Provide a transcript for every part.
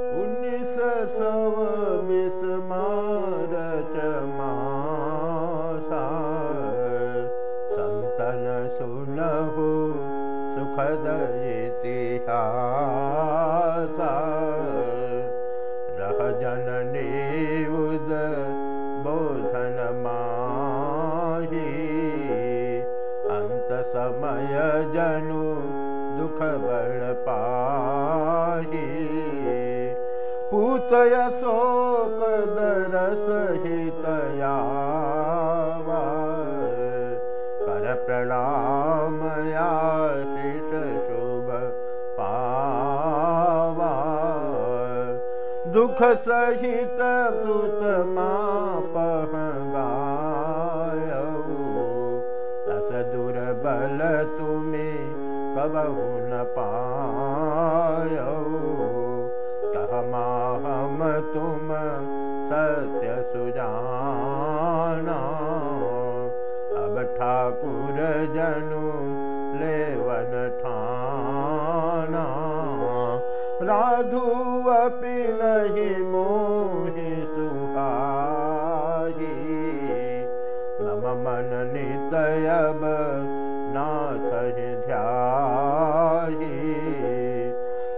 उन्नीस सौ बीस मार्च मासा संतन सुनहु सुखद इतिहासा। रह जननी उद बोधन माही अंत समय जनु दुख पाही पूतय शोक दरस हितया कर प्रणामया शिष शुभ पावा दुख सहित पुत मापह गायऊ तस दुर्बल तुम्हें कबहु न पायऊ ठाकुर जनु लेवन ठाना राधु अपि नहीं मोहि नितयब नाथ ध्याही।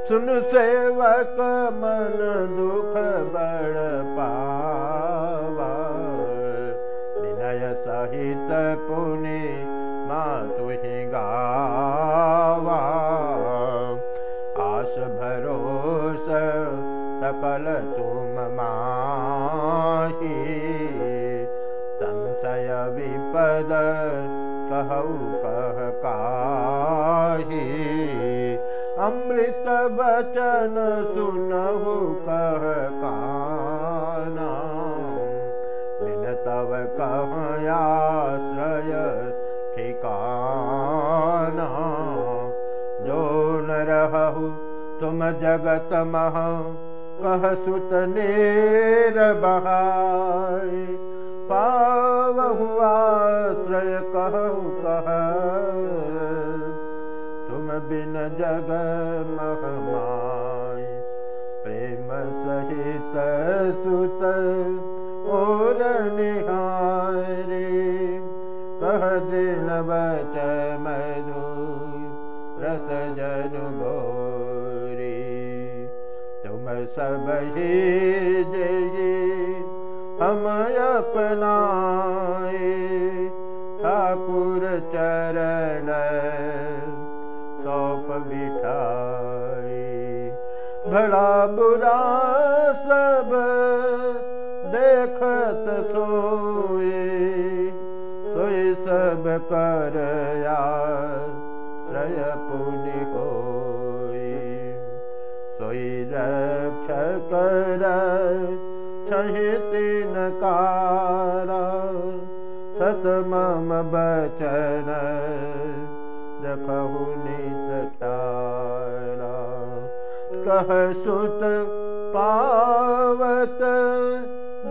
सुन सेवक मन दुख बड़ पावा सहित पुनि तुहि गावा आस भरोस सकल तुम माही। संशय विपद कहु कह काही। अमृत बचन सुनहु कह काना कहयाश्रय ठिकाना जो न रहु तुम जगत मह कह सुत नेर बहाय पावहु आश्रय कहु कह बिन जग महमाय प्रेम सहित सुत और निहारे बच मधु रस जन भोरी तुम सब ही जय हम अपनाए ठाकुर चरण सौप बिठाई। भला बुरा सब देखत सोए कर श्रय पुनि हो सोई रक्ष कर छहितिन कारा सत मम बचन रखहु ख्याला कह सुत पावत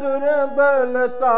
दुर्बलता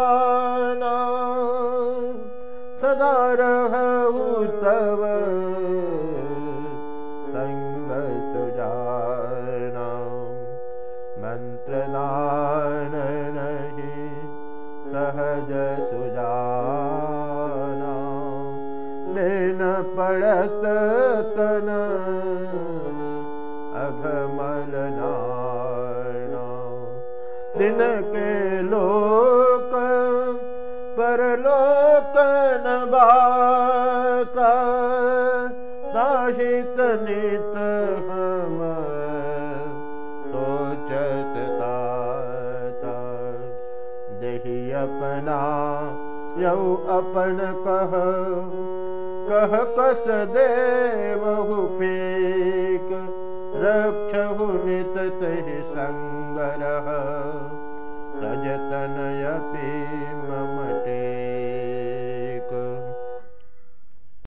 सुजाना दिन पड़त तन अघमल नाना दिन के बाता दाहित नित यौ अपन कह। कः कष्ट देव रक्षु निगरः तजतनयपे मम